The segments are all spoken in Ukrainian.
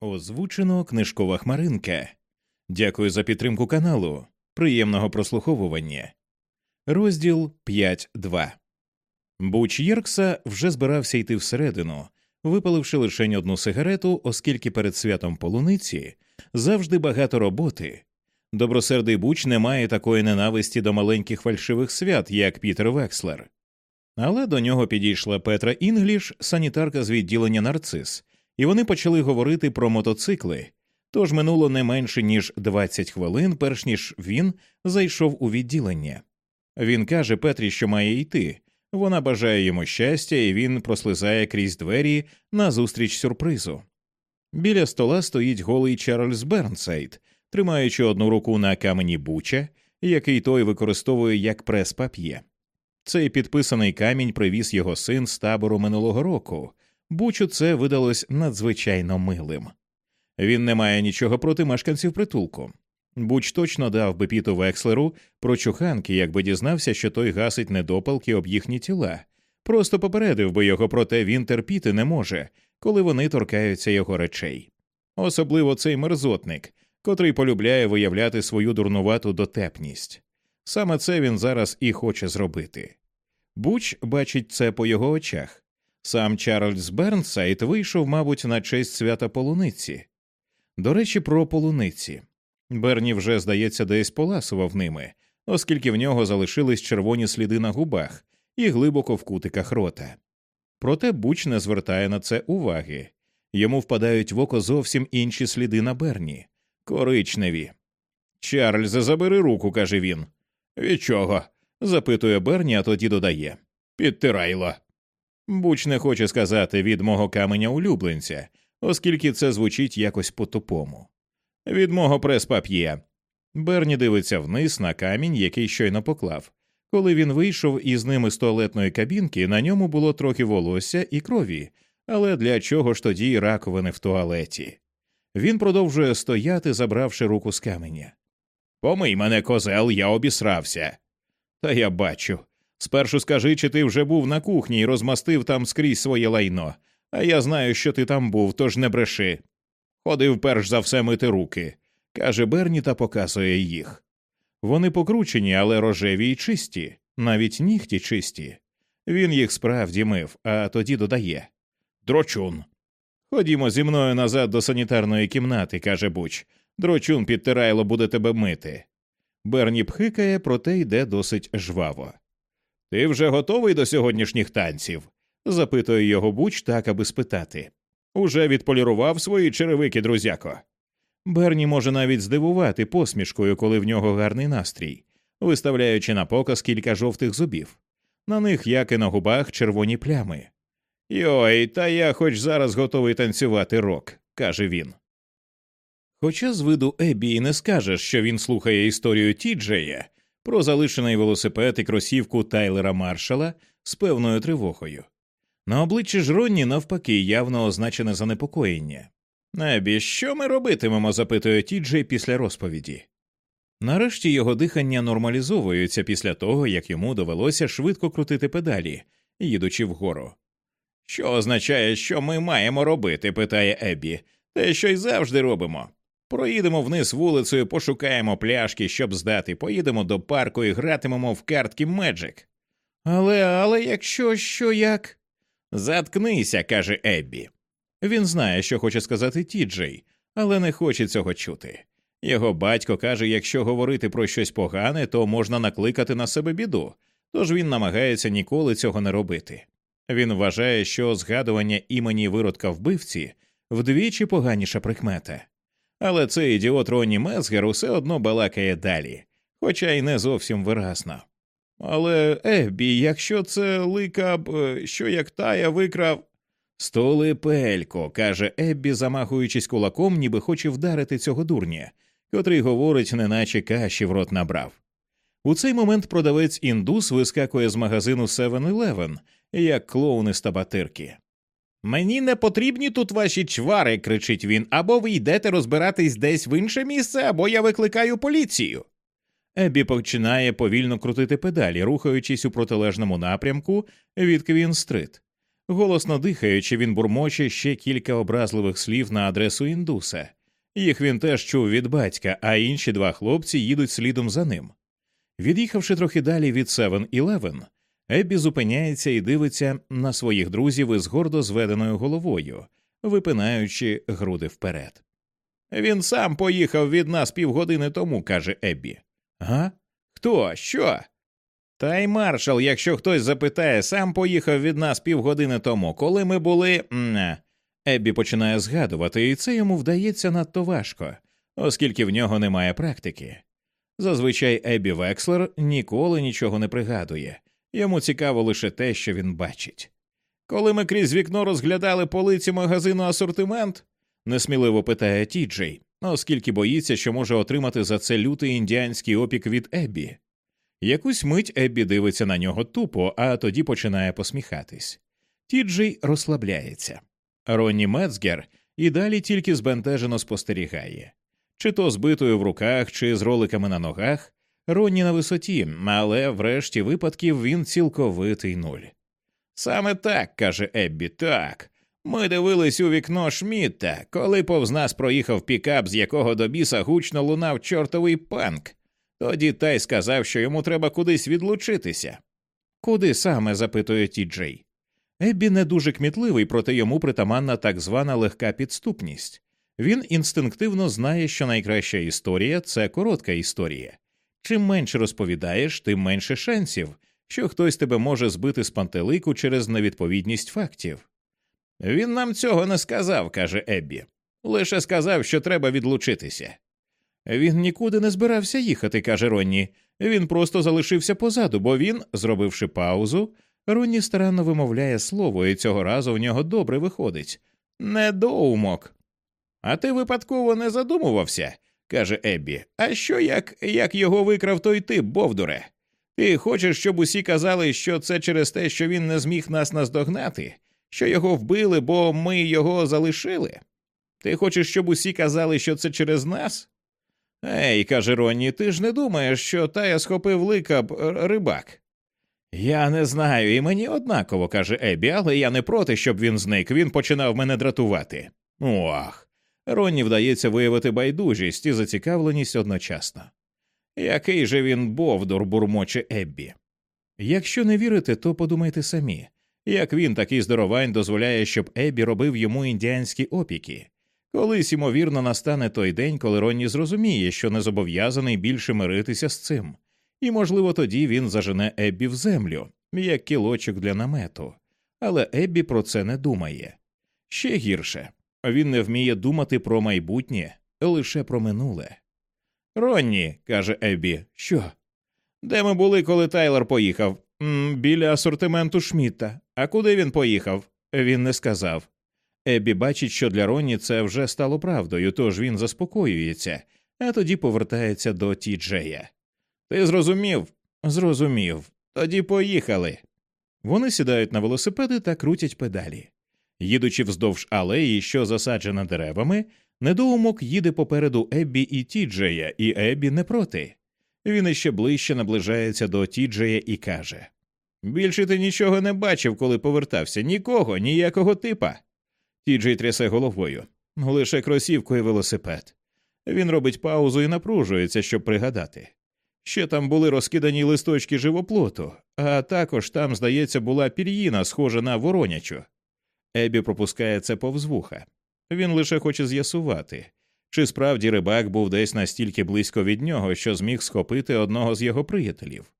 Озвучено книжкова хмаринка. Дякую за підтримку каналу. Приємного прослуховування. Розділ 5.2 Буч Єркса вже збирався йти всередину, випаливши лише одну сигарету, оскільки перед святом полуниці завжди багато роботи. Добросердий Буч не має такої ненависті до маленьких фальшивих свят, як Пітер Векслер. Але до нього підійшла Петра Інгліш, санітарка з відділення нарцис, і вони почали говорити про мотоцикли. Тож минуло не менше ніж 20 хвилин, перш ніж він зайшов у відділення. Він каже Петрі, що має йти. Вона бажає йому щастя, і він прослизає крізь двері назустріч сюрпризу. Біля стола стоїть голий Чарльз Бернсайд, тримаючи одну руку на камені буча, який той використовує як прес-пап'є. Цей підписаний камінь привіз його син з табору минулого року. Бучу це видалось надзвичайно милим. Він не має нічого проти мешканців притулку. Буч точно дав би піту Векслеру про чуханки, якби дізнався, що той гасить недопалки об їхні тіла. Просто попередив би його, проте він терпіти не може, коли вони торкаються його речей. Особливо цей мерзотник, котрий полюбляє виявляти свою дурнувату дотепність. Саме це він зараз і хоче зробити. Буч бачить це по його очах. Сам Чарльз Бернсайд вийшов, мабуть, на честь свята полуниці. До речі, про полуниці. Берні вже, здається, десь поласував ними, оскільки в нього залишились червоні сліди на губах і глибоко в кутиках рота. Проте Буч не звертає на це уваги йому впадають в око зовсім інші сліди на Берні коричневі. Чарльзе, забери руку, каже він. Від чого? запитує Берні, а тоді додає Підтирайло. Буч не хоче сказати від мого каменя улюбленця, оскільки це звучить якось по тупому. Від мого прес-пап'є. Берні дивиться вниз на камінь, який щойно поклав. Коли він вийшов із ними з туалетної кабінки, на ньому було трохи волосся і крові, але для чого ж тоді раковини в туалеті? Він продовжує стояти, забравши руку з каменя. Помий мене, козел, я обісрався. Та я бачу. Спершу скажи, чи ти вже був на кухні і розмастив там скрізь своє лайно, а я знаю, що ти там був, тож не бреши. Ходив перш за все мити руки, каже Берні та показує їх. Вони покручені, але рожеві й чисті, навіть нігті чисті. Він їх справді мив, а тоді додає Дрочун. Ходімо зі мною назад до санітарної кімнати, каже Буч. Дрочун підтирайло буде тебе мити. Берні пхикає, проте йде досить жваво. Ти вже готовий до сьогоднішніх танців? запитує його Буч так, аби спитати. Уже відполірував свої черевики, друзяко. Берні може навіть здивувати посмішкою, коли в нього гарний настрій, виставляючи на показ кілька жовтих зубів. На них, як і на губах, червоні плями. Йой, та я хоч зараз готовий танцювати рок, каже він. Хоча з виду Ебі і не скажеш, що він слухає історію Тіджея про залишений велосипед і кросівку Тайлера Маршала з певною тривогою. На обличчі ж Ронні, навпаки, явно означене занепокоєння. Ебі, що ми робитимемо? запитує Тіджей після розповіді. Нарешті його дихання нормалізовується після того, як йому довелося швидко крутити педалі, їдучи вгору. Що означає, що ми маємо робити? питає Ебі. Те, що й завжди робимо. Проїдемо вниз вулицею, пошукаємо пляшки, щоб здати, поїдемо до парку і гратимемо в картки Меджик. Але, але якщо що як. Заткнися, каже Еббі. Він знає, що хоче сказати Тіджей, але не хоче цього чути. Його батько каже, якщо говорити про щось погане, то можна накликати на себе біду, тож він намагається ніколи цього не робити. Він вважає, що згадування імені виродка вбивці вдвічі поганіша прикмета. Але цей ідіот Ронні Мезгер усе одно балакає далі, хоча й не зовсім виразно. Але, Еббі, якщо це лика б, е, що як тая викрав. Столипелько, каже Еббі, замахуючись кулаком, ніби хоче вдарити цього дурня, котрий говорить, неначе каші в рот набрав. У цей момент продавець індус вискакує з магазину 7-Eleven, як клоуни з табатирки. Мені не потрібні тут ваші чвари, кричить він, або ви йдете розбиратись десь в інше місце, або я викликаю поліцію. Еббі починає повільно крутити педалі, рухаючись у протилежному напрямку від Квін-стрит. Голосно дихаючи, він бурмоче ще кілька образливих слів на адресу індуса. Їх він теж чув від батька, а інші два хлопці їдуть слідом за ним. Від'їхавши трохи далі від 7-Eleven, Еббі зупиняється і дивиться на своїх друзів із гордо зведеною головою, випинаючи груди вперед. Він сам поїхав від нас півгодини тому, каже Еббі. Га? Хто? Що? Та й маршал, якщо хтось запитає, сам поїхав від нас півгодини тому, коли ми були. Еббі починає згадувати, і це йому вдається надто важко, оскільки в нього немає практики. Зазвичай Еббі Векслер ніколи нічого не пригадує, йому цікаво лише те, що він бачить. Коли ми крізь вікно розглядали полиці магазину асортимент, несміливо питає Тіджей, оскільки боїться, що може отримати за це лютий індіанський опік від Еббі. Якусь мить Еббі дивиться на нього тупо, а тоді починає посміхатись. Тіджей розслабляється. Ронні Мецгер і далі тільки збентежено спостерігає чи то збитою в руках, чи з роликами на ногах. Ронні на висоті, але в решті випадків він цілковитий нуль. Саме так, каже Еббі, так. Ми дивились у вікно Шмітта, коли повз нас проїхав пікап, з якого до біса гучно лунав чортовий панк. Тоді Тай сказав, що йому треба кудись відлучитися. Куди саме? запитує Ті Джей. Еббі не дуже кмітливий, проте йому притаманна так звана легка підступність. Він інстинктивно знає, що найкраща історія це коротка історія. Чим менше розповідаєш, тим менше шансів, що хтось тебе може збити з пантелику через невідповідність фактів. Він нам цього не сказав, каже Еббі. Лише сказав, що треба відлучитися. Він нікуди не збирався їхати, каже Ронні. Він просто залишився позаду, бо він, зробивши паузу, Ронні старанно вимовляє слово, і цього разу в нього добре виходить. Недоумок. А ти випадково не задумувався, каже Еббі. А що як як його викрав той тип, Бовдуре? Ти хочеш, щоб усі казали, що це через те, що він не зміг нас наздогнати, що його вбили, бо ми його залишили? Ти хочеш, щоб усі казали, що це через нас? Ей, каже Ронні, ти ж не думаєш, що тая схопив лика б рибак? Я не знаю, і мені однаково, каже Ебі, але я не проти, щоб він зник. Він починав мене дратувати. Ох. Ронні вдається виявити байдужість і зацікавленість одночасно. Який же він бовдур, бурмоче Еббі. Якщо не вірите, то подумайте самі, як він такий здоровань дозволяє, щоб Еббі робив йому індіанські опіки. Колись, ймовірно, настане той день, коли Ронні зрозуміє, що не зобов'язаний більше миритися з цим, і, можливо, тоді він зажене Еббі в землю, як кілочок для намету. Але Еббі про це не думає. Ще гірше він не вміє думати про майбутнє, лише про минуле. Ронні, каже Еббі, що? Де ми були, коли Тайлер поїхав? М, біля асортименту Шмітта. А куди він поїхав? Він не сказав. Еббі бачить, що для Ронні це вже стало правдою, тож він заспокоюється, а тоді повертається до Ті Джея. Ти зрозумів? Зрозумів. Тоді поїхали. Вони сідають на велосипеди та крутять педалі. Їдучи вздовж алеї, що засаджена деревами, недоумок їде попереду Еббі і Тіджея, і Еббі не проти. Він іще ближче наближається до Тіджея і каже Більше ти нічого не бачив, коли повертався, нікого, ніякого типа. Тіджей трясе головою, лише кросівку і велосипед. Він робить паузу і напружується, щоб пригадати. Ще там були розкидані листочки живоплоту, а також там, здається, була пір'їна, схожа на воронячу. Ебі пропускає це повз вуха. Він лише хоче з'ясувати, чи справді рибак був десь настільки близько від нього, що зміг схопити одного з його приятелів.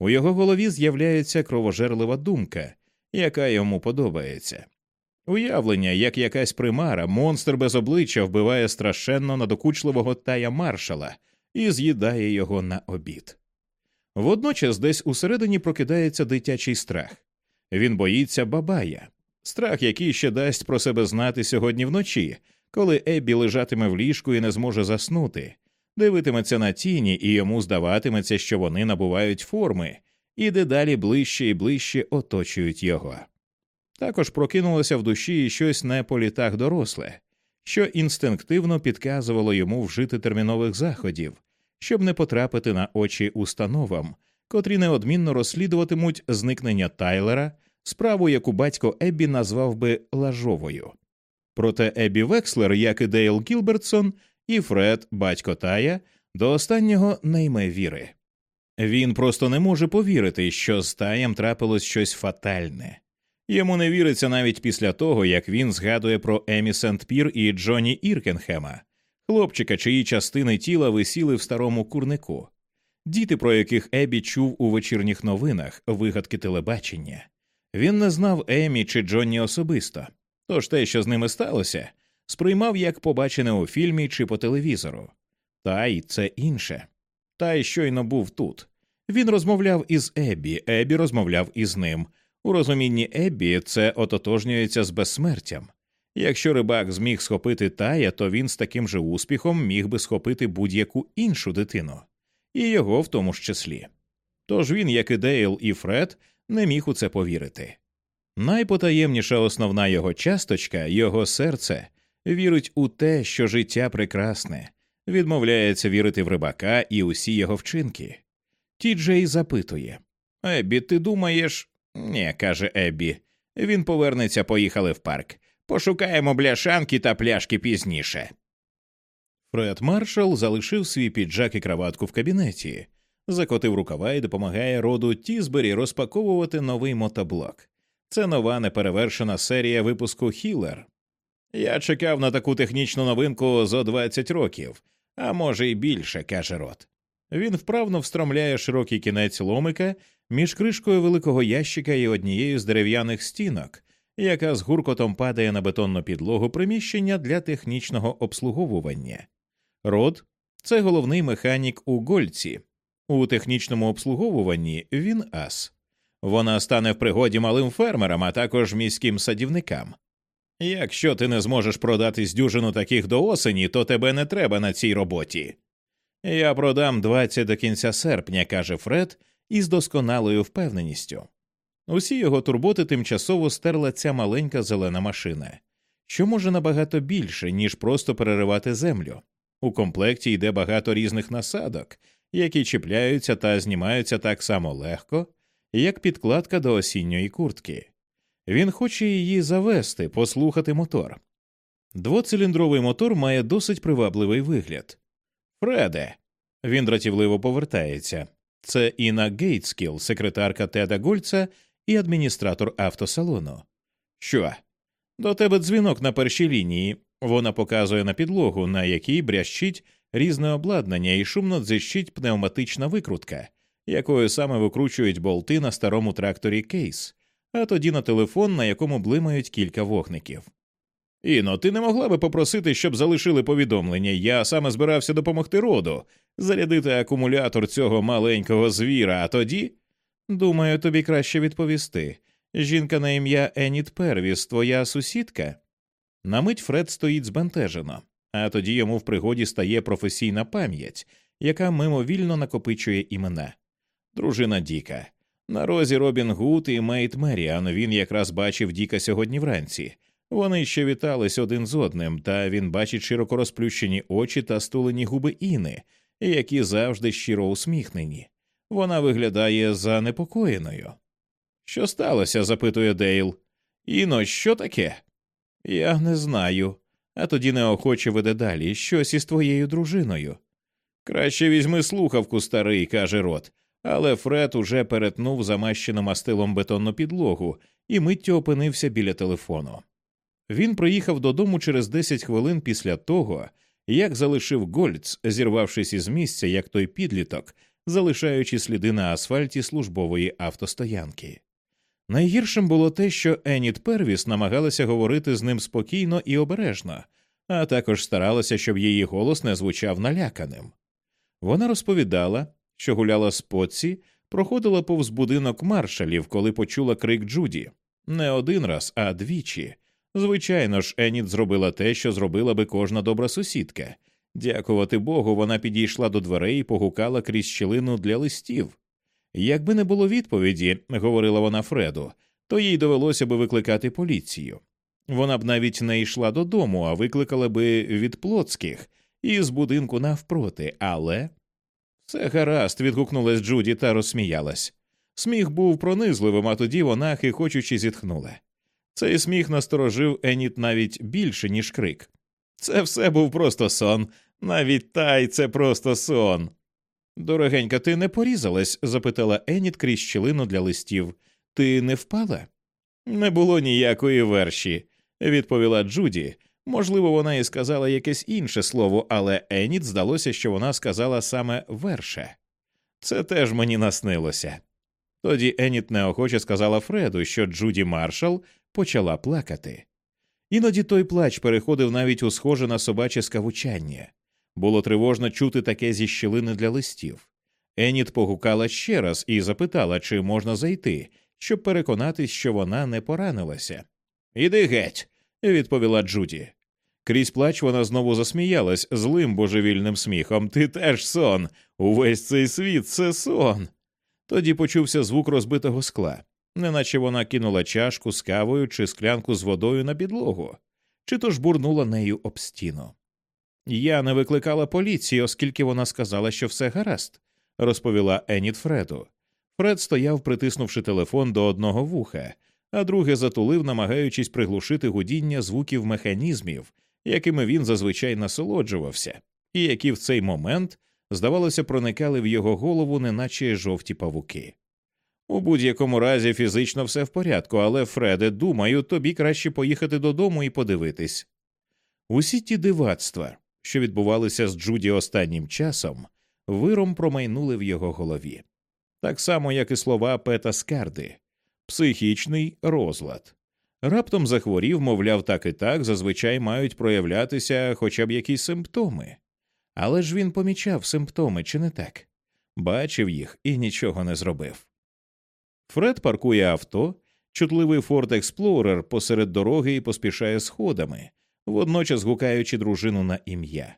У його голові з'являється кровожерлива думка, яка йому подобається. Уявлення, як якась примара, монстр без обличчя вбиває страшенно надокучливого тая маршала і з'їдає його на обід. Водночас десь усередині прокидається дитячий страх. Він боїться бабая, страх, який ще дасть про себе знати сьогодні вночі, коли Еббі лежатиме в ліжку і не зможе заснути, дивитиметься на тіні, і йому здаватиметься, що вони набувають форми, і дедалі ближче і ближче оточують його. Також прокинулося в душі щось не по літах доросле, що інстинктивно підказувало йому вжити термінових заходів, щоб не потрапити на очі установам, котрі неодмінно розслідуватимуть зникнення Тайлера, справу, яку батько Еббі назвав би лажовою. Проте Еббі Векслер, як і Дейл Кілбертсон, і Фред, батько Тая, до останнього не йме віри. Він просто не може повірити, що з Таєм трапилось щось фатальне. Йому не віриться навіть після того, як він згадує про Емі Сент-Пір і Джоні Іркенхема, хлопчика, чиї частини тіла висіли в старому курнику, діти, про яких Ебі чув у вечірніх новинах, вигадки телебачення. Він не знав Емі чи Джонні особисто, тож те, що з ними сталося, сприймав як побачене у фільмі чи по телевізору. Та й це інше. Та й щойно був тут. Він розмовляв із Еббі, Еббі розмовляв із ним. У розумінні Еббі це ототожнюється з безсмертям. Якщо рибак зміг схопити тая, то він з таким же успіхом міг би схопити будь-яку іншу дитину, і його в тому ж числі. Тож він, як і Дейл і Фред, не міг у це повірити. Найпотаємніша основна його часточка, його серце, вірить у те, що життя прекрасне, відмовляється вірити в рибака і усі його вчинки. Ті Джей запитує Еббі, ти думаєш. Ні, каже Еббі. Він повернеться, поїхали в парк. Пошукаємо бляшанки та пляшки пізніше. Фред Маршал залишив свій піджак і краватку в кабінеті, закотив рукава і допомагає роду Тізбері розпаковувати новий мотоблок. Це нова неперевершена серія випуску Хілер. Я чекав на таку технічну новинку зо 20 років, а може й більше, каже рот. Він вправно встромляє широкий кінець ломика між кришкою великого ящика і однією з дерев'яних стінок, яка з гуркотом падає на бетонну підлогу приміщення для технічного обслуговування. Рот це головний механік у Гольці. У технічному обслуговуванні він ас. Вона стане в пригоді малим фермерам, а також міським садівникам. Якщо ти не зможеш продати здюжину таких до осені, то тебе не треба на цій роботі. Я продам 20 до кінця серпня, каже Фред із досконалою впевненістю. Усі його турботи тимчасово стерла ця маленька зелена машина, що може набагато більше, ніж просто переривати землю. У комплекті йде багато різних насадок, які чіпляються та знімаються так само легко, як підкладка до осінньої куртки. Він хоче її завести, послухати мотор. Двоциліндровий мотор має досить привабливий вигляд. Фреде. Він дратівливо повертається. Це Інна Гейтскіл, секретарка Теда Гольца і адміністратор автосалону. Що? До тебе дзвінок на першій лінії. Вона показує на підлогу, на якій брящить різне обладнання і шумно дзищить пневматична викрутка, якою саме викручують болти на старому тракторі кейс, а тоді на телефон, на якому блимають кілька вогників. Іно, ти не могла би попросити, щоб залишили повідомлення. Я саме збирався допомогти роду, зарядити акумулятор цього маленького звіра, а тоді. Думаю, тобі краще відповісти. Жінка на ім'я Еніт Первіс, твоя сусідка. На мить Фред стоїть збентежено, а тоді йому в пригоді стає професійна пам'ять, яка мимовільно накопичує імена. Дружина Діка. На розі Робін Гуд і Мейт Меріан він якраз бачив Діка сьогодні вранці. Вони ще вітались один з одним, та він бачить широко розплющені очі та стулені губи Іни, які завжди щиро усміхнені. Вона виглядає занепокоєною. Що сталося? запитує Дейл. Іно, що таке? Я не знаю. А тоді неохоче веде далі щось із твоєю дружиною. Краще візьми слухавку, старий, каже рот, але Фред уже перетнув замащену мастилом бетонну підлогу і миттю опинився біля телефону. Він приїхав додому через 10 хвилин після того, як залишив Гольц, зірвавшись із місця, як той підліток, залишаючи сліди на асфальті службової автостоянки. Найгіршим було те, що Еніт Первіс намагалася говорити з ним спокійно і обережно, а також старалася, щоб її голос не звучав наляканим. Вона розповідала, що гуляла з Потсі, проходила повз будинок маршалів, коли почула крик Джуді не один раз, а двічі. Звичайно ж, Еніт зробила те, що зробила би кожна добра сусідка. Дякувати Богу, вона підійшла до дверей і погукала крізь щілину для листів. Якби не було відповіді, говорила вона Фреду, то їй довелося би викликати поліцію. Вона б навіть не йшла додому, а викликала би від плотських із будинку навпроти, але. Все гаразд, відгукнулась Джуді та розсміялась. Сміх був пронизливим, а тоді вона, хихочучи, зітхнула. Цей сміх насторожив Еніт навіть більше, ніж крик. Це все був просто сон, навіть тай це просто сон. Дорогенька, ти не порізалась? запитала Еніт крізь щілину для листів. Ти не впала? Не було ніякої верші, відповіла Джуді. Можливо, вона і сказала якесь інше слово, але Еніт здалося, що вона сказала саме верше. Це теж мені наснилося. Тоді Еніт неохоче сказала Фреду, що Джуді Маршал почала плакати. Іноді той плач переходив навіть у схоже на собаче скавучання. Було тривожно чути таке зі щілини для листів. Еніт погукала ще раз і запитала, чи можна зайти, щоб переконатись, що вона не поранилася. Іди геть, відповіла Джуді. Крізь плач вона знову засміялась злим божевільним сміхом. Ти теж сон. Увесь цей світ це сон. Тоді почувся звук розбитого скла, неначе вона кинула чашку з кавою чи склянку з водою на підлогу, чи то ж бурнула нею об стіну. Я не викликала поліції, оскільки вона сказала, що все гаразд, розповіла Еніт Фреду. Фред стояв, притиснувши телефон до одного вуха, а друге затулив, намагаючись приглушити гудіння звуків механізмів, якими він зазвичай насолоджувався, і які в цей момент, здавалося, проникали в його голову, неначе жовті павуки. У будь-якому разі фізично все в порядку, але, Фреде, думаю, тобі краще поїхати додому і подивитись. Усі ті дивацтва, що відбувалися з Джуді останнім часом, виром промайнули в його голові, так само, як і слова Пета Скарди, психічний розлад. Раптом захворів, мовляв, так і так зазвичай мають проявлятися хоча б якісь симптоми. Але ж він помічав симптоми, чи не так? Бачив їх і нічого не зробив. Фред паркує авто, чутливий Ford Explorer посеред дороги і поспішає сходами, водночас гукаючи дружину на ім'я.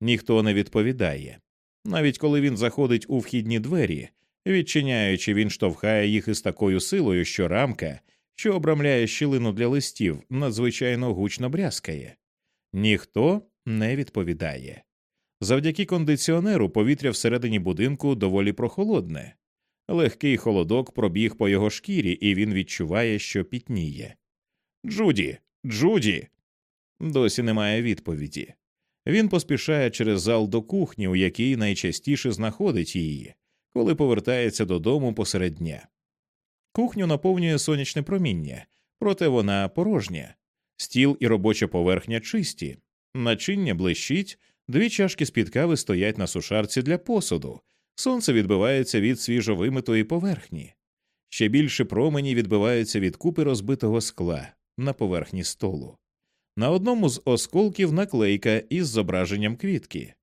Ніхто не відповідає. Навіть коли він заходить у вхідні двері, відчиняючи, він штовхає їх із такою силою, що рамка, що обрамляє щілину для листів, надзвичайно гучно брязкає. Ніхто не відповідає. Завдяки кондиціонеру повітря всередині будинку доволі прохолодне. Легкий холодок пробіг по його шкірі, і він відчуває, що пітніє. Джуді, Джуді. Досі немає відповіді. Він поспішає через зал до кухні, у якій найчастіше знаходить її, коли повертається додому посеред дня. Кухню наповнює сонячне проміння, проте вона порожня. Стіл і робоча поверхня чисті, начиння блищить, дві чашки з під кави стоять на сушарці для посуду, сонце відбивається від свіжовимитої поверхні. Ще більше промені відбиваються від купи розбитого скла на поверхні столу. На одному з осколків наклейка із зображенням квітки.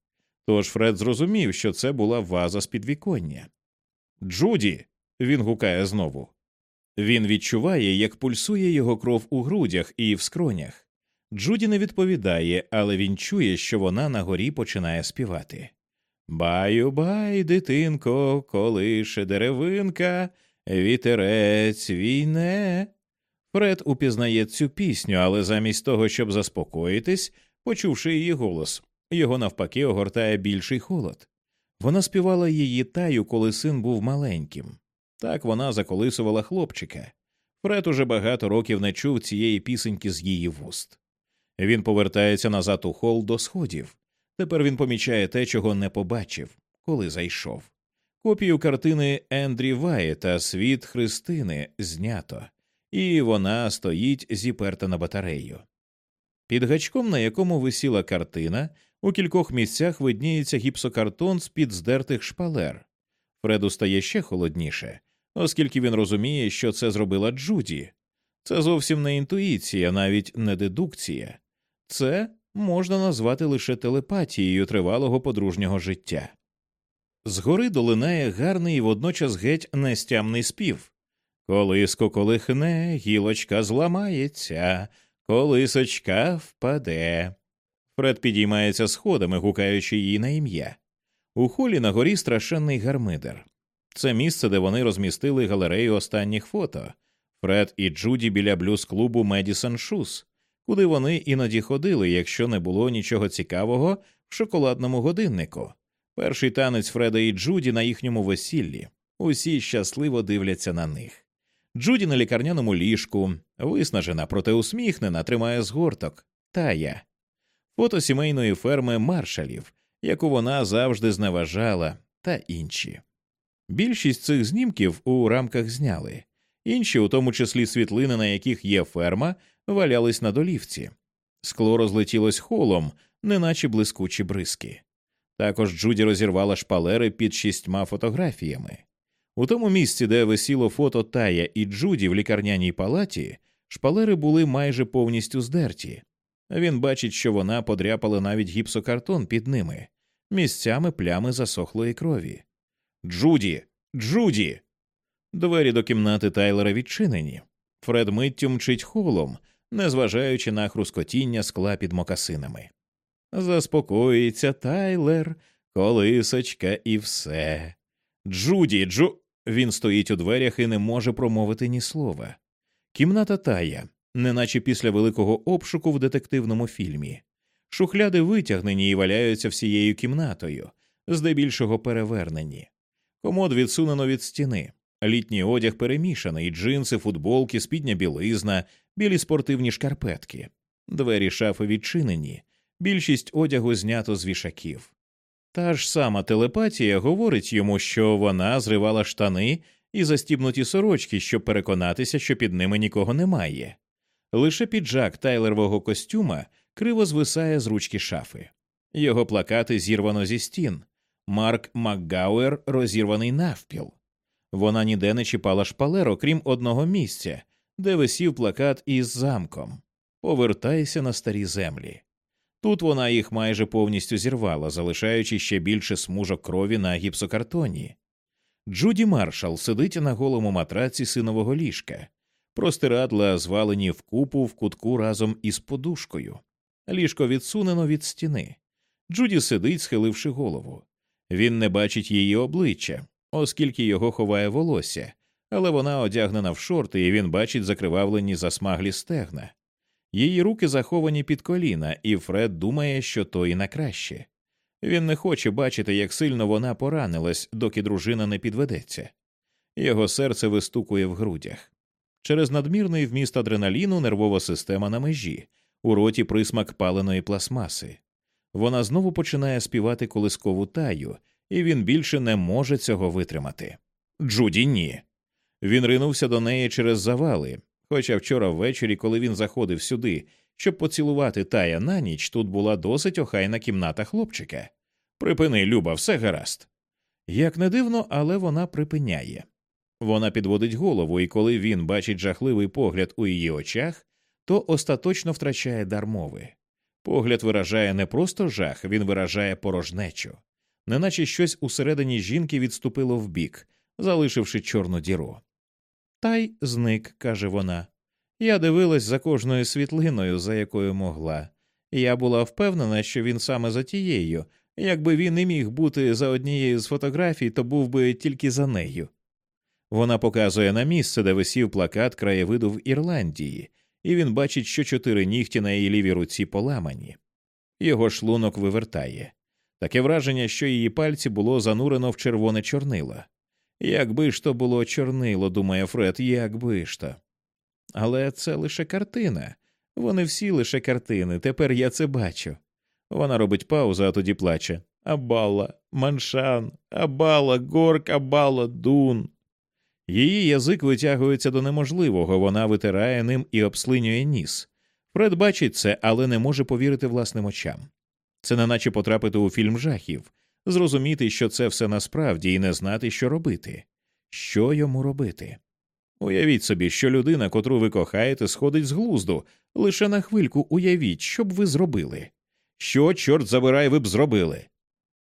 Тож Фред зрозумів, що це була ваза з підвіконня. Джуді. він гукає знову. Він відчуває, як пульсує його кров у грудях і в скронях. Джуді не відповідає, але він чує, що вона на горі починає співати. Баю, бай, дитинко, колише деревинка, вітерець війне. Фред упізнає цю пісню, але замість того, щоб заспокоїтись, почувши її голос, його навпаки огортає більший холод. Вона співала її таю, коли син був маленьким. Так вона заколисувала хлопчика. Фред уже багато років не чув цієї пісеньки з її вуст. Він повертається назад у хол до сходів. Тепер він помічає те, чого не побачив, коли зайшов. Копію картини Ендрі Ваєта Світ Христини знято, і вона стоїть зіперта на батарею. Під гачком, на якому висіла картина, у кількох місцях видніється гіпсокартон з під здертих шпалер. Фреду стає ще холодніше, оскільки він розуміє, що це зробила Джуді. Це зовсім не інтуїція, навіть не дедукція, це можна назвати лише телепатією тривалого подружнього життя. Згори долинає гарний і водночас геть нестямний спів. Колиско колихне, гілочка зламається, колисочка впаде. Фред підіймається сходами, гукаючи її на ім'я. У холі на горі страшенний гармидер. Це місце, де вони розмістили галерею останніх фото. Фред і Джуді біля блюз клубу Медісон Шус, куди вони іноді ходили, якщо не було нічого цікавого в шоколадному годиннику. Перший танець Фреда і Джуді на їхньому весіллі, Усі щасливо дивляться на них. Джуді на лікарняному ліжку, виснажена, проте усміхнена, тримає згорток, тая, фото сімейної ферми маршалів, яку вона завжди зневажала, та інші. Більшість цих знімків у рамках зняли, інші, у тому числі світлини, на яких є ферма, валялись на долівці. Скло розлетілось холом, неначе блискучі бризки. Також Джуді розірвала шпалери під шістьма фотографіями. У тому місці, де висіло фото Тая і Джуді в лікарняній палаті, шпалери були майже повністю здерті. Він бачить, що вона подряпала навіть гіпсокартон під ними, місцями плями засохлої крові. Джуді, Джуді. Двері до кімнати Тайлера відчинені. Фред миттю мчить холом, незважаючи на хрускотіння скла під мокасинами. Заспокоїться Тайлер, колисочка і все. Джуді, Джу. Він стоїть у дверях і не може промовити ні слова. Кімната тая, неначе після великого обшуку в детективному фільмі. Шухляди витягнені і валяються всією кімнатою, здебільшого перевернені. Комод відсунено від стіни. Літній одяг перемішаний, джинси, футболки, спідня білизна, білі спортивні шкарпетки. Двері шафи відчинені, більшість одягу знято з вішаків. Та ж сама телепатія говорить йому, що вона зривала штани і застібнуті сорочки, щоб переконатися, що під ними нікого немає. Лише піджак тайлерового костюма криво звисає з ручки шафи. Його плакати зірвано зі стін. Марк Макгауер розірваний навпіл. Вона ніде не чіпала шпалер, окрім одного місця, де висів плакат із замком Повертайся на старі землі. Тут вона їх майже повністю зірвала, залишаючи ще більше смужок крові на гіпсокартоні. Джуді Маршал сидить на голому матраці синового ліжка, простирадла звалені в купу в кутку разом із подушкою. Ліжко відсунено від стіни. Джуді сидить, схиливши голову. Він не бачить її обличчя, оскільки його ховає волосся, але вона одягнена в шорти, і він бачить закривавлені засмаглі стегна. Її руки заховані під коліна, і Фред думає, що то і на краще. Він не хоче бачити, як сильно вона поранилась, доки дружина не підведеться. Його серце вистукує в грудях. Через надмірний вміст адреналіну нервова система на межі, у роті присмак паленої пластмаси. Вона знову починає співати колискову таю, і він більше не може цього витримати. Джуді ні. Він ринувся до неї через завали, Хоча вчора ввечері, коли він заходив сюди, щоб поцілувати тая на ніч, тут була досить охайна кімната хлопчика. Припини, Люба, все гаразд. Як не дивно, але вона припиняє. Вона підводить голову, і коли він бачить жахливий погляд у її очах, то остаточно втрачає дар мови. Погляд виражає не просто жах, він виражає порожнечу, неначе щось усередині жінки відступило вбік, залишивши чорну діру. Та й зник, каже вона. Я дивилась за кожною світлиною, за якою могла. Я була впевнена, що він саме за тією. Якби він не міг бути за однією з фотографій, то був би тільки за нею. Вона показує на місце, де висів плакат краєвиду в Ірландії, і він бачить, що чотири нігті на її лівій руці поламані. Його шлунок вивертає. Таке враження, що її пальці було занурено в червоне чорнило. Якби ж то було чорнило, думає Фред, якби ж то. Але це лише картина. Вони всі лише картини. Тепер я це бачу. Вона робить паузу, а тоді плаче. Абала, маншан, абала, горк, абала, дун. Її язик витягується до неможливого, вона витирає ним і обслинює ніс. Фред бачить це, але не може повірити власним очам. Це не наче потрапити у фільм жахів, зрозуміти, що це все насправді, і не знати, що робити, що йому робити. Уявіть собі, що людина, котру ви кохаєте, сходить з глузду, лише на хвильку уявіть, що б ви зробили. Що, чорт забирай, ви б зробили.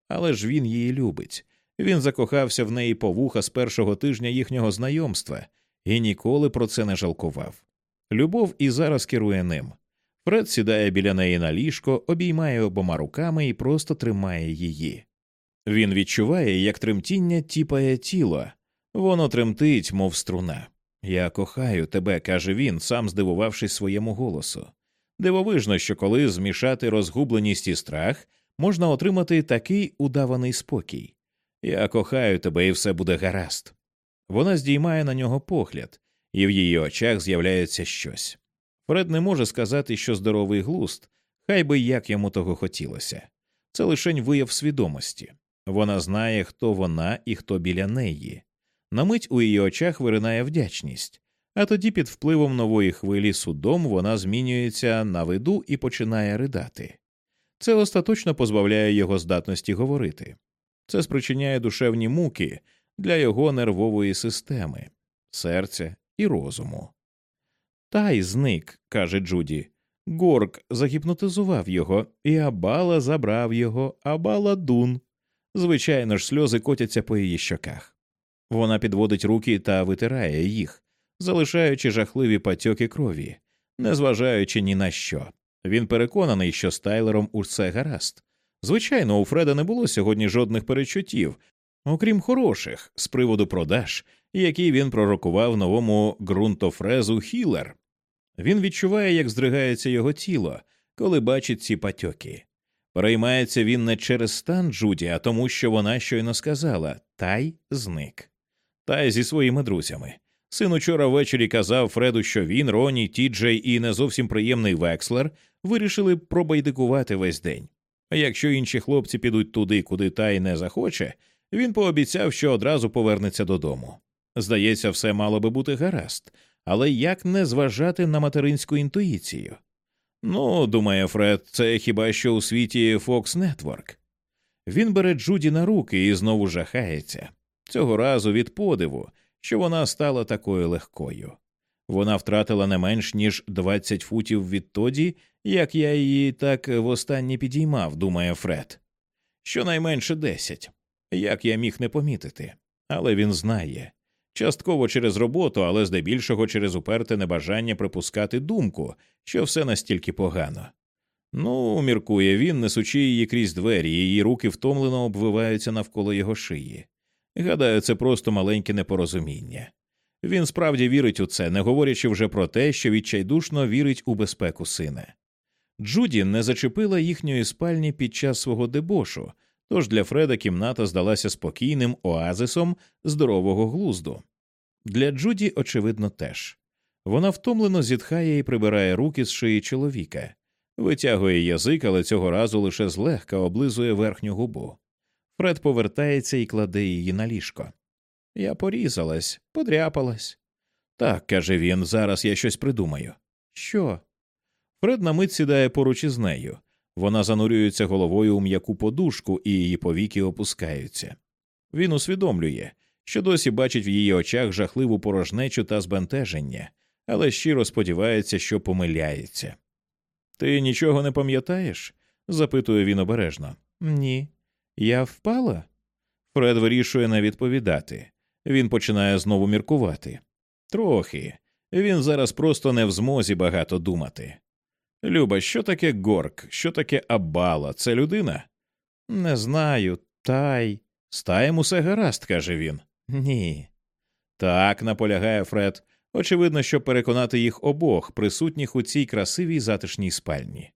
Але ж він її любить. Він закохався в неї по вуха з першого тижня їхнього знайомства і ніколи про це не жалкував. Любов і зараз керує ним. Фред сідає біля неї на ліжко, обіймає обома руками і просто тримає її. Він відчуває, як тремтіння тіпає тіло, воно тремтить, мов струна. Я кохаю тебе, каже він, сам здивувавшись своєму голосу. Дивовижно, що коли змішати розгубленість і страх, можна отримати такий удаваний спокій. Я кохаю тебе, і все буде гаразд. Вона здіймає на нього погляд, і в її очах з'являється щось. Фред не може сказати, що здоровий глуст, хай би як йому того хотілося. Це лишень вияв свідомості. Вона знає, хто вона і хто біля неї. На мить у її очах виринає вдячність, а тоді під впливом нової хвилі судом вона змінюється на виду і починає ридати. Це остаточно позбавляє його здатності говорити. Це спричиняє душевні муки для його нервової системи, серця і розуму. Тай зник, каже Джуді. Горк загіпнотизував його, і Абала забрав його, Абала дун. Звичайно ж, сльози котяться по її щоках. Вона підводить руки та витирає їх, залишаючи жахливі патьоки крові, незважаючи ні на що. Він переконаний, що з Тайлером усе гаразд. Звичайно, у Фреда не було сьогодні жодних перечуттів, окрім хороших, з приводу продаж, які він пророкував новому ґрунтофрезу Хілер. Він відчуває, як здригається його тіло, коли бачить ці патьоки. Переймається він не через стан Джуді, а тому, що вона щойно сказала Тай зник. Тай зі своїми друзями. Син учора ввечері казав Фреду, що він, Роні, Тіджей і не зовсім приємний Векслер вирішили пробайдикувати весь день. А якщо інші хлопці підуть туди, куди тай не захоче, він пообіцяв, що одразу повернеться додому. Здається, все мало би бути гаразд, але як не зважати на материнську інтуїцію? Ну, думає Фред, це хіба що у світі Fox Network. Він бере Джуді на руки і знову жахається цього разу від подиву, що вона стала такою легкою. Вона втратила не менш ніж 20 футів відтоді, як я її так востаннє підіймав, думає Фред. Щонайменше 10. Як я міг не помітити. Але він знає. Частково через роботу, але здебільшого через уперте небажання припускати думку, що все настільки погано. Ну, міркує він, несучи її крізь двері, її руки втомлено обвиваються навколо його шиї. Гадаю, це просто маленьке непорозуміння. Він справді вірить у це, не говорячи вже про те, що відчайдушно вірить у безпеку сина. Джуді не зачепила їхньої спальні під час свого дебошу, тож для Фреда кімната здалася спокійним оазисом здорового глузду. Для Джуді, очевидно, теж. Вона втомлено зітхає і прибирає руки з шиї чоловіка, витягує язик, але цього разу лише злегка облизує верхню губу. Фред повертається і кладе її на ліжко. Я порізалась, подряпалась. Так, каже він, зараз я щось придумаю. Що? Фред на мить сідає поруч із нею. Вона занурюється головою у м'яку подушку, і її повіки опускаються. Він усвідомлює, що досі бачить в її очах жахливу порожнечу та збентеження, але щиро сподівається, що помиляється. Ти нічого не пам'ятаєш? запитує він обережно. Ні. Я впала? Фред вирішує не відповідати. Він починає знову міркувати. Трохи. Він зараз просто не в змозі багато думати. Люба, що таке горк, що таке абала? Це людина? Не знаю, тай. З таєм усе гаразд, каже він. Ні. Так, наполягає Фред. Очевидно, щоб переконати їх обох, присутніх у цій красивій затишній спальні.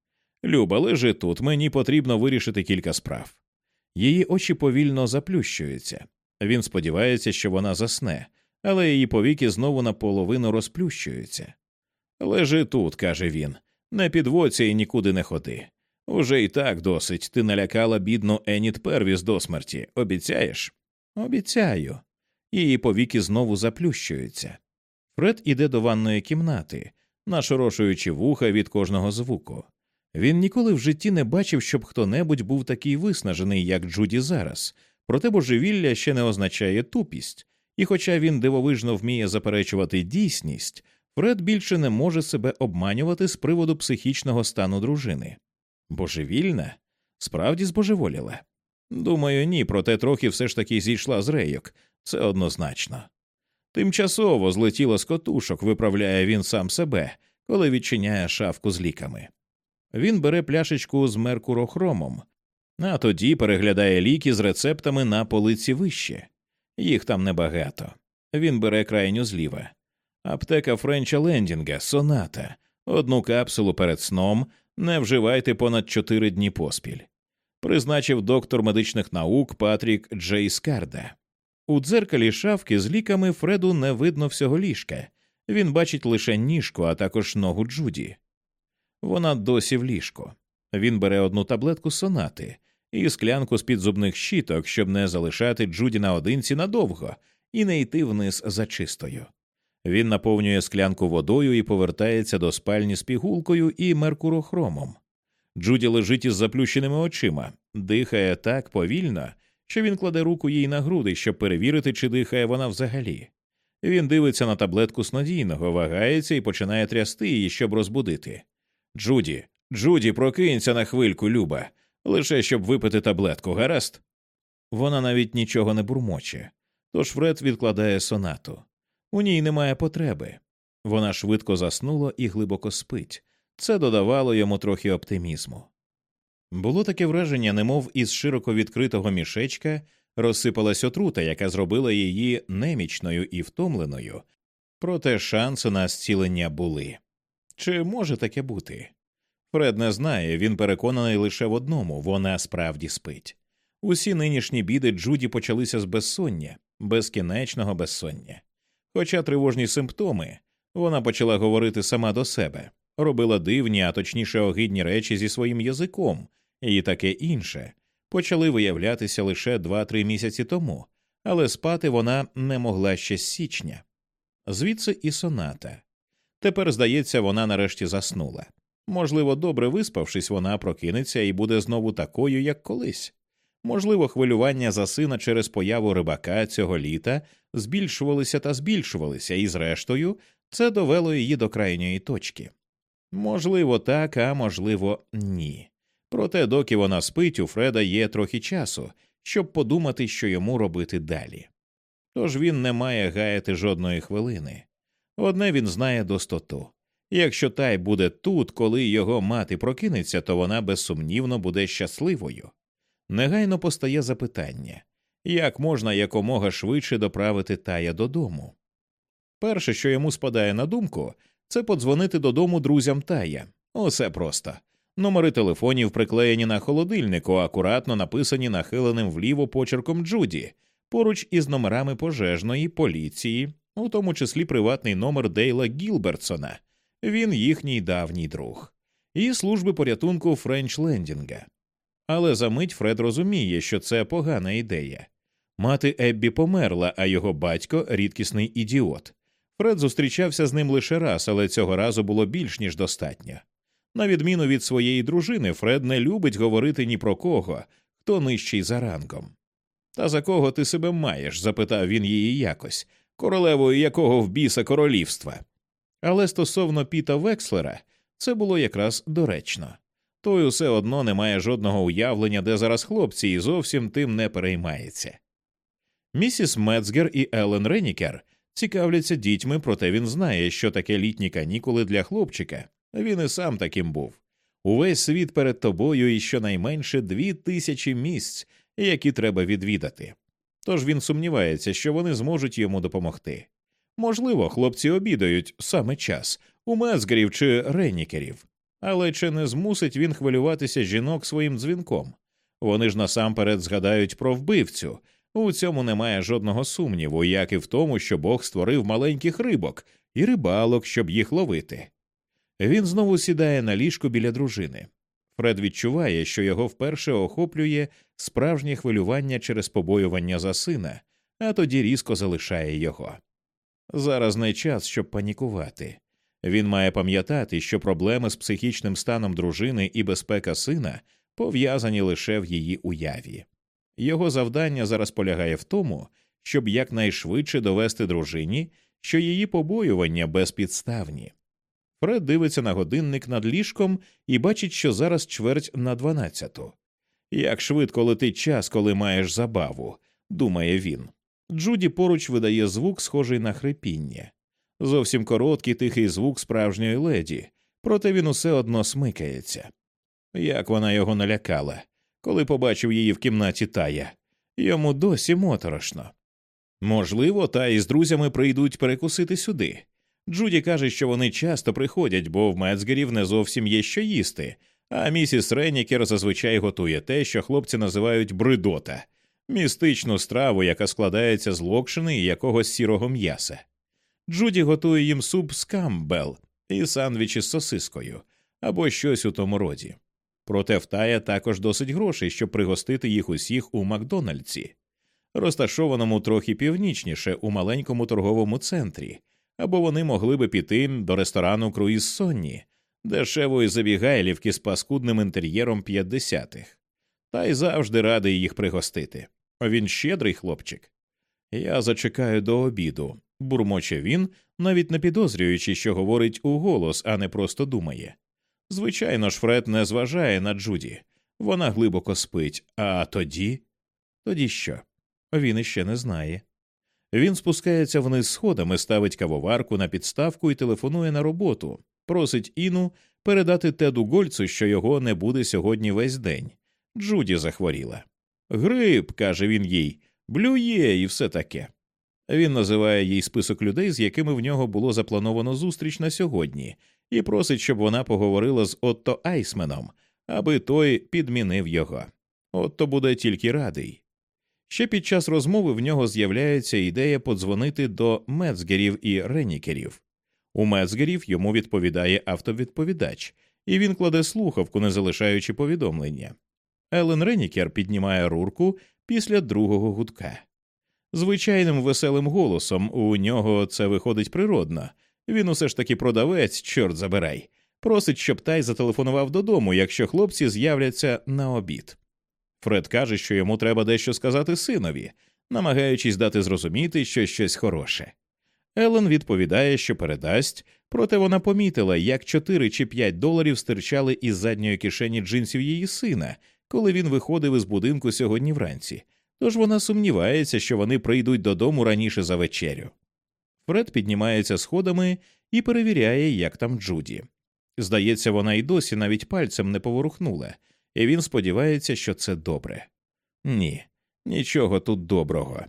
Люба, лежи тут, мені потрібно вирішити кілька справ. Її очі повільно заплющуються. Він сподівається, що вона засне, але її повіки знову наполовину розплющуються. Лежи тут, каже він, не підводься і нікуди не ходи. Уже і так досить. Ти налякала бідну Еніт Первіс до смерті. Обіцяєш? Обіцяю. Її повіки знову заплющуються. Фред іде до ванної кімнати, нашорошуючи вуха від кожного звуку. Він ніколи в житті не бачив, щоб хто небудь був такий виснажений, як Джуді зараз, проте божевілля ще не означає тупість, і, хоча він дивовижно вміє заперечувати дійсність, Фред більше не може себе обманювати з приводу психічного стану дружини. Божевільна? Справді збожеволіла? Думаю, ні, проте трохи все ж таки зійшла з рейок, це однозначно. Тимчасово злетіла з котушок, виправляє він сам себе, коли відчиняє шафку з ліками. Він бере пляшечку з меркурохромом, а тоді переглядає ліки з рецептами на полиці вище. Їх там небагато. Він бере крайню зліва. Аптека Френча Лендінга, соната, одну капсулу перед сном, не вживайте понад чотири дні поспіль. Призначив доктор медичних наук Патрік Джей Скарда. У дзеркалі шавки з ліками Фреду не видно всього ліжка, він бачить лише ніжку, а також ногу Джуді. Вона досі в ліжку. Він бере одну таблетку сонати і склянку з під зубних щіток, щоб не залишати Джуді наодинці надовго і не йти вниз за чистою. Він наповнює склянку водою і повертається до спальні з пігулкою і меркурохромом. Джуді лежить із заплющеними очима, дихає так повільно, що він кладе руку їй на груди, щоб перевірити, чи дихає вона взагалі. Він дивиться на таблетку снодійного, вагається і починає трясти її, щоб розбудити. Джуді, Джуді, прокинься на хвильку, Люба, лише щоб випити таблетку, гаразд. Вона навіть нічого не бурмоче, тож Фред відкладає сонату. У ній немає потреби. Вона швидко заснула і глибоко спить. Це додавало йому трохи оптимізму. Було таке враження, немов із широко відкритого мішечка розсипалась отрута, яка зробила її немічною і втомленою, проте шанси на зцілення були. Чи може таке бути? Фред не знає, він переконаний лише в одному вона справді спить. Усі нинішні біди Джуді почалися з безсоння, безкінечного безсоння. Хоча тривожні симптоми вона почала говорити сама до себе, робила дивні, а точніше огидні речі зі своїм язиком і таке інше, почали виявлятися лише два-три місяці тому, але спати вона не могла ще з січня. Звідси і соната. Тепер, здається, вона нарешті заснула. Можливо, добре виспавшись, вона прокинеться і буде знову такою, як колись. Можливо, хвилювання за сина через появу рибака цього літа збільшувалися та збільшувалися, і, зрештою, це довело її до крайньої точки. Можливо, так, а можливо, ні. Проте, доки вона спить, у Фреда є трохи часу, щоб подумати, що йому робити далі. Тож він не має гаяти жодної хвилини. Одне він знає достоту якщо тай буде тут, коли його мати прокинеться, то вона безсумнівно буде щасливою. Негайно постає запитання як можна якомога швидше доправити тая додому. Перше, що йому спадає на думку, це подзвонити додому друзям тая. Усе просто. Номери телефонів приклеєні на холодильнику, акуратно написані нахиленим вліво почерком Джуді, поруч із номерами пожежної, поліції, у тому числі приватний номер Дейла Гілбертсона. Він їхній давній друг, і служби порятунку Френч Лендінга. Але за мить Фред розуміє, що це погана ідея. Мати Еббі померла, а його батько рідкісний ідіот. Фред зустрічався з ним лише раз, але цього разу було більш ніж достатньо. На відміну від своєї дружини, Фред не любить говорити ні про кого, хто нижчий за ранком. Та за кого ти себе маєш? запитав він її якось, королевою якого в біса королівства. Але стосовно Піта Векслера, це було якраз доречно. Той усе одно не має жодного уявлення, де зараз хлопці, і зовсім тим не переймається. Місіс Мецгер і Елен Ренікер цікавляться дітьми, проте він знає, що таке літні канікули для хлопчика. Він і сам таким був. Увесь світ перед тобою і щонайменше дві тисячі місць, які треба відвідати. Тож він сумнівається, що вони зможуть йому допомогти. Можливо, хлопці обідають саме час у мезгрів чи ренікерів, але чи не змусить він хвилюватися жінок своїм дзвінком? Вони ж насамперед згадають про вбивцю. У цьому немає жодного сумніву, як і в тому, що Бог створив маленьких рибок і рибалок, щоб їх ловити. Він знову сідає на ліжку біля дружини. Фред відчуває, що його вперше охоплює справжнє хвилювання через побоювання за сина, а тоді різко залишає його. Зараз не час, щоб панікувати. Він має пам'ятати, що проблеми з психічним станом дружини і безпека сина пов'язані лише в її уяві. Його завдання зараз полягає в тому, щоб якнайшвидше довести дружині, що її побоювання безпідставні. Фред дивиться на годинник над ліжком і бачить, що зараз чверть на дванадцяту. Як швидко летить час, коли маєш забаву, думає він. Джуді поруч видає звук, схожий на хрипіння. Зовсім короткий тихий звук справжньої леді, проте він усе одно смикається. Як вона його налякала, коли побачив її в кімнаті тая, йому досі моторошно. Можливо, та із друзями прийдуть перекусити сюди. Джуді каже, що вони часто приходять, бо в Мецгерів не зовсім є що їсти, а місіс Ренікер зазвичай готує те, що хлопці називають бридота містичну страву, яка складається з локшини і якогось сірого м'яса. Джуді готує їм суп з камбел і сандвічі з сосискою або щось у тому роді. Проте в Тая також досить грошей, щоб пригостити їх усіх у Макдональдсі, розташованому трохи північніше у маленькому торговому центрі, або вони могли би піти до ресторану Круїз Сонні, дешевої забігайлівки з паскудним інтер'єром 50-х. Та й завжди радий їх пригостити. Він щедрий хлопчик. Я зачекаю до обіду, бурмоче він, навіть не підозрюючи, що говорить у голос, а не просто думає. Звичайно ж, Фред не зважає на Джуді, вона глибоко спить, а тоді. Тоді що? Він іще не знає. Він спускається вниз сходами, ставить кавоварку на підставку і телефонує на роботу, просить Іну передати Теду Гольцу, що його не буде сьогодні весь день. Джуді захворіла. Грип, каже він їй, блює і все таке. Він називає їй список людей, з якими в нього було заплановано зустріч на сьогодні, і просить, щоб вона поговорила з Отто Айсменом, аби той підмінив його. Отто буде тільки радий. Ще під час розмови в нього з'являється ідея подзвонити до Мецгерів і Ренікерів. У Мецгерів йому відповідає автовідповідач, і він кладе слухавку, не залишаючи повідомлення. Елен Ренікер піднімає рурку після другого гудка. Звичайним веселим голосом у нього це виходить природно. Він усе ж таки продавець, чорт забирай, просить, щоб тай зателефонував додому, якщо хлопці з'являться на обід. Фред каже, що йому треба дещо сказати синові, намагаючись дати зрозуміти, що щось хороше. Елен відповідає, що передасть, проте вона помітила, як 4 чи 5 доларів стирчали із задньої кишені джинсів її сина, коли він виходив із будинку сьогодні вранці, тож вона сумнівається, що вони прийдуть додому раніше за вечерю. Фред піднімається сходами і перевіряє, як там Джуді. Здається, вона й досі навіть пальцем не поворухнула, і він сподівається, що це добре. Ні, нічого тут доброго.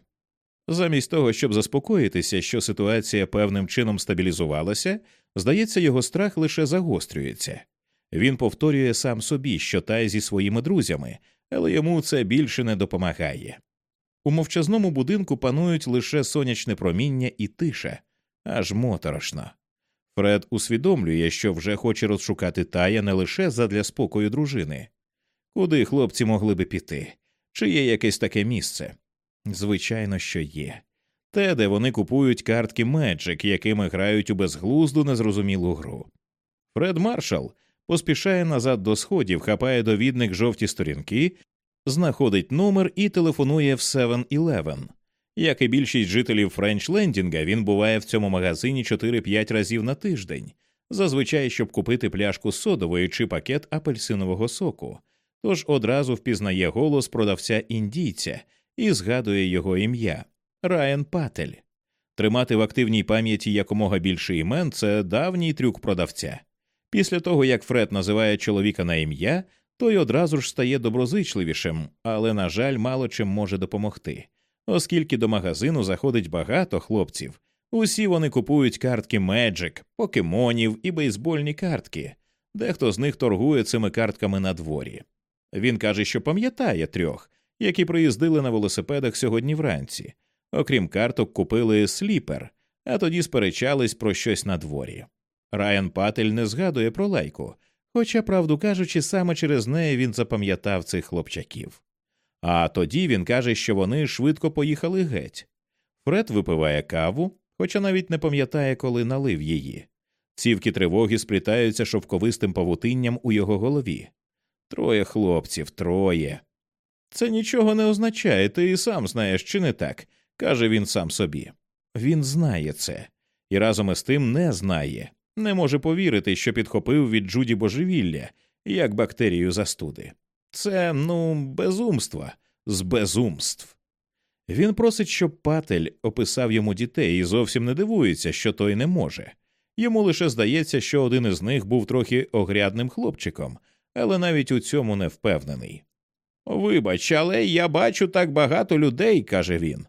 Замість того, щоб заспокоїтися, що ситуація певним чином стабілізувалася, здається, його страх лише загострюється. Він повторює сам собі, що тай зі своїми друзями, але йому це більше не допомагає. У мовчазному будинку панують лише сонячне проміння і тиша, аж моторошно. Фред усвідомлює, що вже хоче розшукати тая не лише задля спокою дружини, куди хлопці могли би піти, чи є якесь таке місце. Звичайно, що є. Те, де вони купують картки Magic, якими грають у безглузду незрозумілу гру. Фред Маршал поспішає назад до сходів, хапає довідник жовті сторінки, знаходить номер і телефонує в 7-Eleven. Як і більшість жителів Френч-Лендінга, він буває в цьому магазині 4-5 разів на тиждень, зазвичай щоб купити пляшку содової чи пакет апельсинового соку, тож одразу впізнає голос продавця індійця і згадує його ім'я Райан Патель. Тримати в активній пам'яті якомога більше імен це давній трюк продавця. Після того, як Фред називає чоловіка на ім'я, той одразу ж стає доброзичливішим, але, на жаль, мало чим може допомогти, оскільки до магазину заходить багато хлопців. Усі вони купують картки Magic, покемонів і бейсбольні картки. Дехто з них торгує цими картками на дворі. Він каже, що пам'ятає трьох, які приїздили на велосипедах сьогодні вранці. Окрім карток, купили сліпер, а тоді сперечались про щось на дворі. Райан Патель не згадує про лайку, хоча, правду кажучи, саме через неї він запам'ятав цих хлопчаків. А тоді він каже, що вони швидко поїхали геть. Фред випиває каву, хоча навіть не пам'ятає, коли налив її. Цівки тривоги сплітаються шовковистим павутинням у його голові. Троє хлопців, троє. Це нічого не означає, ти і сам знаєш, чи не так, каже він сам собі. Він знає це, і разом із тим не знає, не може повірити, що підхопив від Джуді божевілля, як бактерію застуди. Це, ну, безумство з безумств. Він просить, щоб патель описав йому дітей і зовсім не дивується, що той не може. Йому лише здається, що один із них був трохи огрядним хлопчиком, але навіть у цьому не впевнений. Вибач, але я бачу так багато людей, каже він.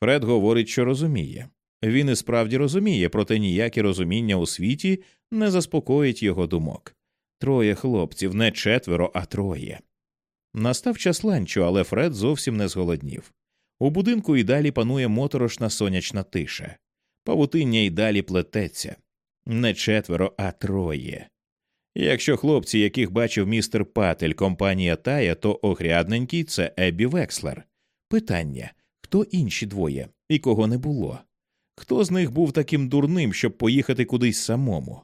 Фред говорить, що розуміє. Він і справді розуміє, проте ніяке розуміння у світі не заспокоїть його думок. Троє хлопців, не четверо, а троє. Настав час ланчу, але Фред зовсім не зголоднів. У будинку і далі панує моторошна сонячна тиша. Павутиння й далі плететься не четверо, а троє. Якщо хлопці, яких бачив містер Патель, компанія Тая, то огрядненький це Еббі Векслер. Питання хто інші двоє і кого не було? Хто з них був таким дурним, щоб поїхати кудись самому?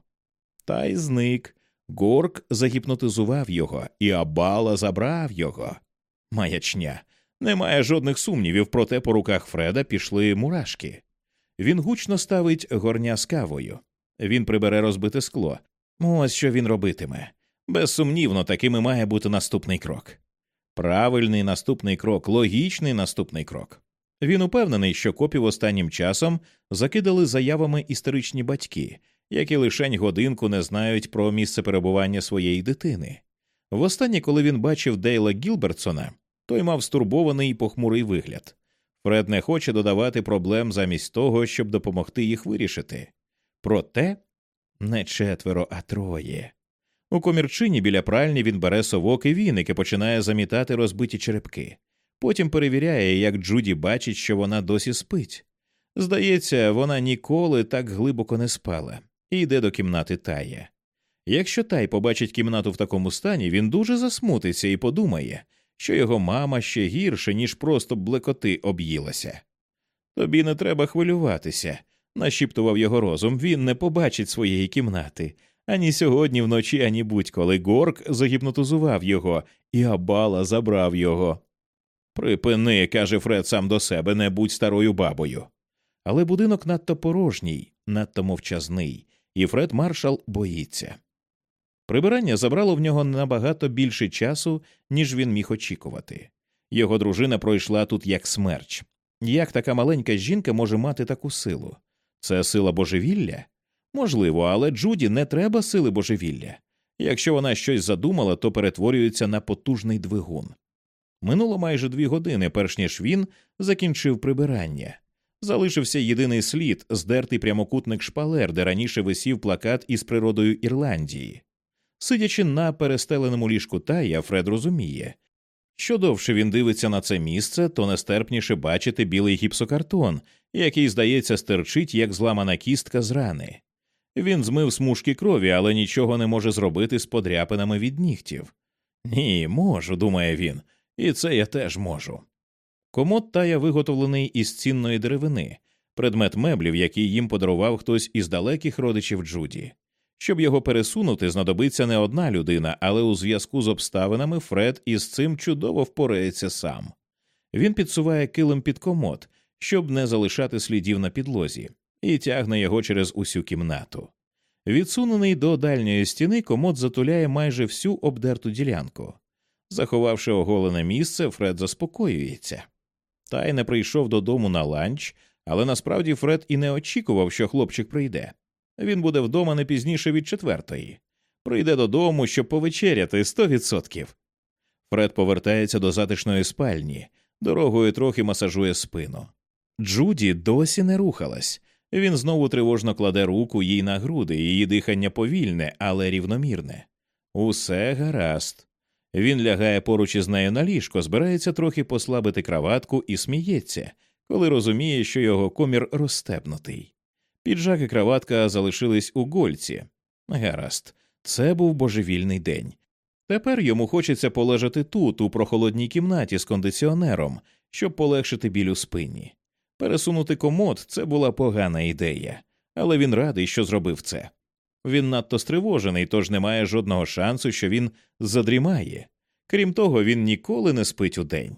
Та й зник. Горк загіпнотизував його, і Абала забрав його. Маячня. Немає жодних сумнівів, проте по руках Фреда пішли мурашки. Він гучно ставить горня з кавою. Він прибере розбите скло. Ось що він робитиме. Безсумнівно, таким і має бути наступний крок. Правильний наступний крок, логічний наступний крок. Він упевнений, що копів останнім часом закидали заявами історичні батьки, які лишень годинку не знають про місце перебування своєї дитини. Востаннє, коли він бачив Дейла Гілбертсона, той мав стурбований і похмурий вигляд. Фред не хоче додавати проблем замість того, щоб допомогти їх вирішити. Проте не четверо, а троє. У комірчині біля пральні він бере совок і віник і починає замітати розбиті черепки. Потім перевіряє, як Джуді бачить, що вона досі спить. Здається, вона ніколи так глибоко не спала і йде до кімнати Тая. Якщо Тай побачить кімнату в такому стані, він дуже засмутиться і подумає, що його мама ще гірше, ніж просто блекоти об'їлася. Тобі не треба хвилюватися, нашіптував його розум, він не побачить своєї кімнати. Ані сьогодні вночі, ані будь-коли Горк загіпнотизував його, і Абала забрав його. Припини, каже Фред сам до себе, не будь старою бабою. Але будинок надто порожній, надто мовчазний, і Фред Маршал боїться. Прибирання забрало в нього набагато більше часу, ніж він міг очікувати. Його дружина пройшла тут як смерч. Як така маленька жінка може мати таку силу? Це сила божевілля? Можливо, але Джуді не треба сили божевілля. Якщо вона щось задумала, то перетворюється на потужний двигун. Минуло майже дві години, перш ніж він закінчив прибирання. Залишився єдиний слід здертий прямокутник шпалер, де раніше висів плакат із природою Ірландії. Сидячи на перестеленому ліжку тая, Фред розуміє, що довше він дивиться на це місце, то нестерпніше бачити білий гіпсокартон, який, здається, стерчить, як зламана кістка з рани. Він змив смужки крові, але нічого не може зробити з подряпинами від нігтів. Ні, можу, думає він, і це я теж можу. Комод тая виготовлений із цінної деревини, предмет меблів, який їм подарував хтось із далеких родичів Джуді. Щоб його пересунути, знадобиться не одна людина, але у зв'язку з обставинами Фред із цим чудово впорається сам. Він підсуває килим під комод, щоб не залишати слідів на підлозі, і тягне його через усю кімнату. Відсунений до дальньої стіни, комод затуляє майже всю обдерту ділянку. Заховавши оголене місце, Фред заспокоюється. Тай не прийшов додому на ланч, але насправді Фред і не очікував, що хлопчик прийде. Він буде вдома не пізніше від четвертої. Прийде додому, щоб повечеряти сто відсотків. Фред повертається до затишної спальні, дорогою трохи масажує спину. Джуді досі не рухалась. Він знову тривожно кладе руку їй на груди, її дихання повільне, але рівномірне. Усе гаразд. Він лягає поруч із нею на ліжко, збирається трохи послабити краватку і сміється, коли розуміє, що його комір розстебнутий. Піджак і краватка залишились у гольці. Гаразд, це був божевільний день. Тепер йому хочеться полежати тут, у прохолодній кімнаті з кондиціонером, щоб полегшити біль у спині. Пересунути комод це була погана ідея, але він радий, що зробив це. Він надто стривожений, тож немає жодного шансу, що він задрімає. Крім того, він ніколи не спить у день.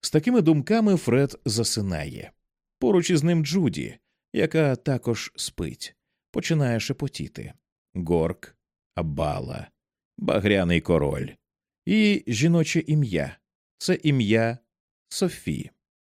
З такими думками Фред засинає. Поруч із ним Джуді, яка також спить, починає шепотіти Горк, Абала, Багряний король і жіноче ім'я це ім'я Софі.